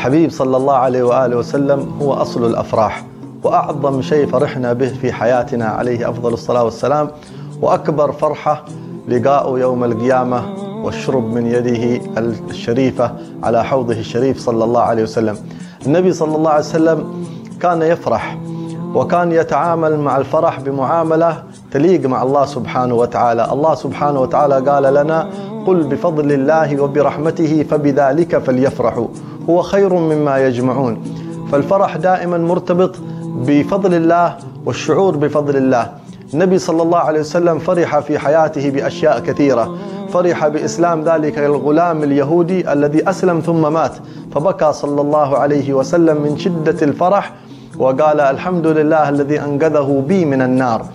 الحبيب صلى الله عليه وآله وسلم هو أصل الأفراح وأعظم شيء فرحنا به في حياتنا عليه أفضل الصلاة والسلام وأكبر فرحة لقاء يوم القيامة والشرب من يده الشريفة على حوضه الشريف صلى الله عليه وسلم. النبي صلى الله عليه وسلم كان يفرح وكان يتعامل مع الفرح بمعاملة تليق مع الله سبحانه وتعالى. الله سبحانه وتعالى قال لنا قل بفضل الله وبرحمته فبذلك فليفرحوا. هو خير مما يجمعون. فالفرح دائما مرتبط بفضل الله والشعور بفضل الله. النبي صلى الله عليه وسلم فرح في حياته بأشياء كثيرة. فرح بإسلام ذلك الغلام اليهودي الذي أسلم ثم مات. فبكى صلى الله عليه وسلم من شدة الفرح وقال الحمد لله الذي أنقذه بي من النار.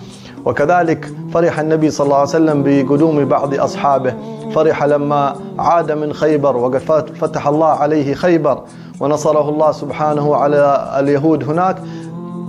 وكذلك فرح النبي صلى الله عليه وسلم بقدوم بعض أصحابه. فرح لما عاد من خيبر وقد فتح الله عليه خيبر ونصره الله سبحانه على اليهود هناك.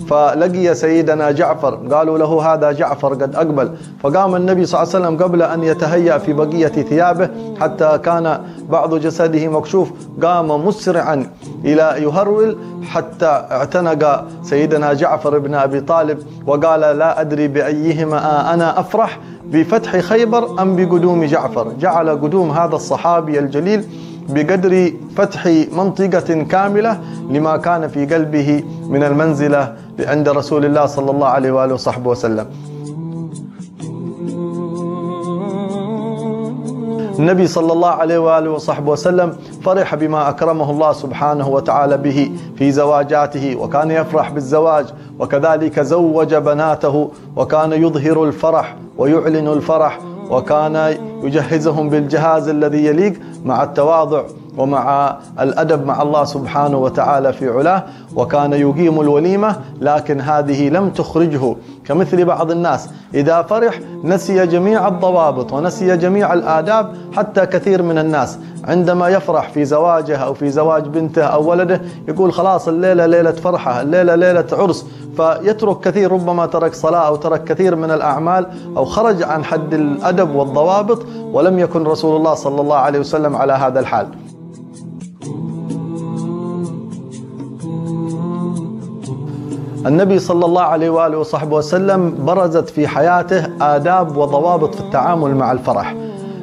فلقي سيدنا جعفر قالوا له هذا جعفر قد أقبل. فقام النبي صلى الله عليه وسلم قبل أن يتهيأ في بقية ثيابه حتى كان بعض جسده مكشوف. قام مسرعا إلى يهرول حتى اعتنق سيدنا جعفر بن أبي طالب وقال لا أدري بأيهما أنا أفرح. بفتح خيبر أم بقدوم جعفر؟ جعل قدوم هذا الصحابي الجليل بقدر فتح منطقة كاملة لما كان في قلبه من المنزلة عند رسول الله صلى الله عليه وآله وصحبه وسلم. النبي صلى الله عليه وآله وصحبه وسلم فرح بما أكرمه الله سبحانه وتعالى به في زواجاته وكان يفرح بالزواج وكذلك زوج بناته وكان يظهر الفرح ويعلن الفرح وكان يجهزهم بالجهاز الذي يليق مع التواضع ومع الأدب مع الله سبحانه وتعالى في علاه وكان يقيم الوليمة لكن هذه لم تخرجه. كمثل بعض الناس إذا فرح نسي جميع الضوابط ونسي جميع الآداب حتى كثير من الناس عندما يفرح في زواجه أو في زواج بنته أو ولده يقول خلاص الليلة ليلة فرحة الليلة ليلة عرس فيترك كثير ربما ترك صلاة أو ترك كثير من الأعمال أو خرج عن حد الأدب والضوابط ولم يكن رسول الله صلى الله عليه وسلم على هذا الحال. النبي صلى الله عليه وآله وصحبه وسلم برزت في حياته آداب وضوابط في التعامل مع الفرح.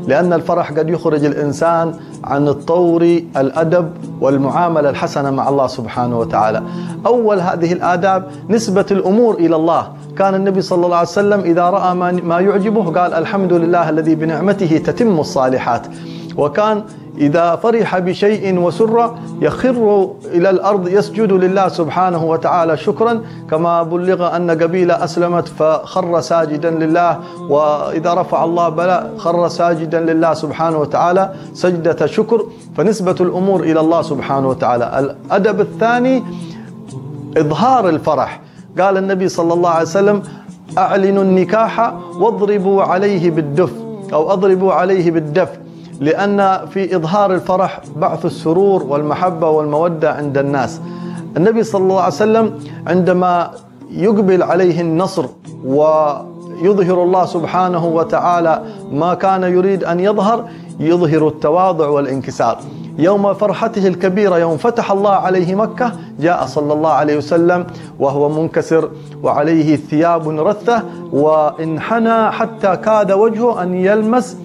لأن الفرح قد يخرج الإنسان عن الطور الأدب والمعاملة الحسنة مع الله سبحانه وتعالى. أول هذه الآداب نسبة الأمور إلى الله. كان النبي صلى الله عليه وسلم إذا رأى ما يعجبه قال الحمد لله الذي بنعمته تتم الصالحات. وكان إذا فرح بشيء وسر يخر إلى الأرض يسجد لله سبحانه وتعالى شكرا كما بلغ أن قبيلة أسلمت فخر ساجدا لله وإذا رفع الله بلاء خر ساجدا لله سبحانه وتعالى سجدة شكر. فنسبة الأمور إلى الله سبحانه وتعالى. الأدب الثاني إظهار الفرح. قال النبي صلى الله عليه وسلم أعلنوا النكاح واضربوا عليه بالدف. أو أضربوا عليه بالدف. لأن في إظهار الفرح بعث السرور والمحبة والمودة عند الناس. النبي صلى الله عليه وسلم عندما يقبل عليه النصر ويظهر الله سبحانه وتعالى ما كان يريد أن يظهر يظهر التواضع والانكسار. يوم فرحته الكبيرة يوم فتح الله عليه مكة جاء صلى الله عليه وسلم وهو منكسر وعليه ثياب رثة وانحنى حتى كاد وجهه أن يلمس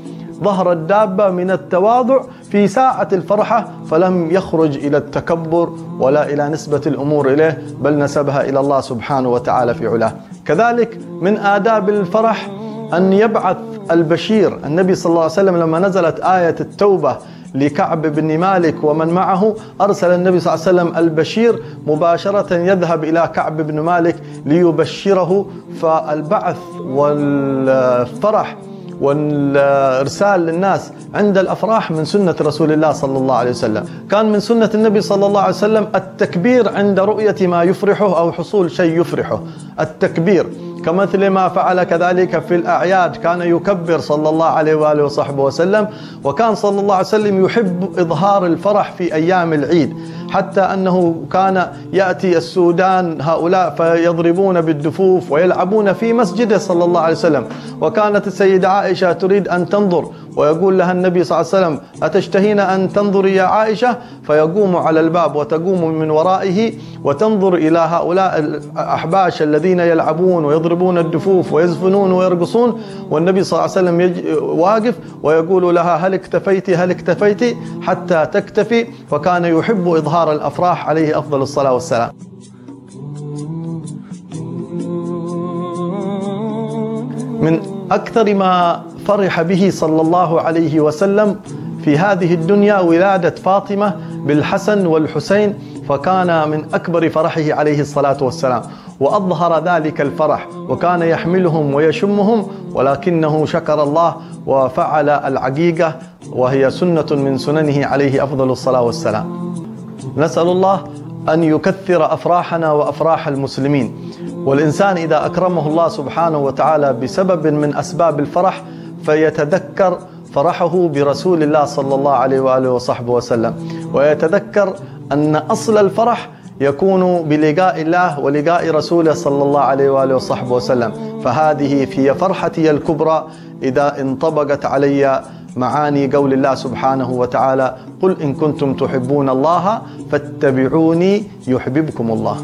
ظهر الدابة من التواضع في ساعة الفرحة فلم يخرج إلى التكبر ولا إلى نسبة الأمور إليه بل نسبها إلى الله سبحانه وتعالى في علاه. كذلك من آداب الفرح أن يبعث البشير. النبي صلى الله عليه وسلم لما نزلت آية التوبة لكعب بن مالك ومن معه أرسل النبي صلى الله عليه وسلم البشير مباشرة يذهب إلى كعب بن مالك ليبشره. فالبعث والفرح والإرسال للناس عند الأفراح من سنة رسول الله صلى الله عليه وسلم، كان من سنة النبي صلى الله عليه وسلم التكبير عند رؤية ما يفرحه أو حصول شيء يفرحه، التكبير. كمثل ما فعل كذلك في الأعياد. كان يكبر صلى الله عليه وآله وصحبه وسلم وكان صلى الله عليه وسلم يحب إظهار الفرح في أيام العيد. حتى أنه كان يأتي السودان هؤلاء فيضربون بالدفوف ويلعبون في مسجده صلى الله عليه وسلم. وكانت السيدة عائشة تريد أن تنظر ويقول لها النبي صلى الله عليه وسلم أتشتهين أن تنظري يا عائشة؟ فيقوم على الباب وتقوم من ورائه وتنظر إلى هؤلاء الأحباش الذين يلعبون ويضربون الدفوف ويزفنون ويرقصون. والنبي صلى الله عليه وسلم يج... واقف ويقول لها هل اكتفيت؟ هل اكتفيت حتى تكتفي؟ فكان يحب إظهار الأفراح عليه أفضل الصلاة والسلام. من أكثر ما فرح به صلى الله عليه وسلم في هذه الدنيا ولادة فاطمة بالحسن والحسين فكان من أكبر فرحه عليه الصلاة والسلام. وأظهر ذلك الفرح وكان يحملهم ويشمهم ولكنه شكر الله وفعل العقيقة وهي سنة من سننه عليه أفضل الصلاة والسلام. نسأل الله أن يكثر أفراحنا وأفراح المسلمين. والإنسان إذا أكرمه الله سبحانه وتعالى بسبب من أسباب الفرح فيتذكر فرحه برسول الله صلى الله عليه وآله وصحبه وسلم. ويتذكر أن أصل الفرح يكون بلقاء الله ولقاء رسوله صلى الله عليه وآله وصحبه وسلم. فهذه في فرحتي الكبرى إذا انطبقت علي معاني قول الله سبحانه وتعالى قل إن كنتم تحبون الله فاتبعوني يحببكم الله.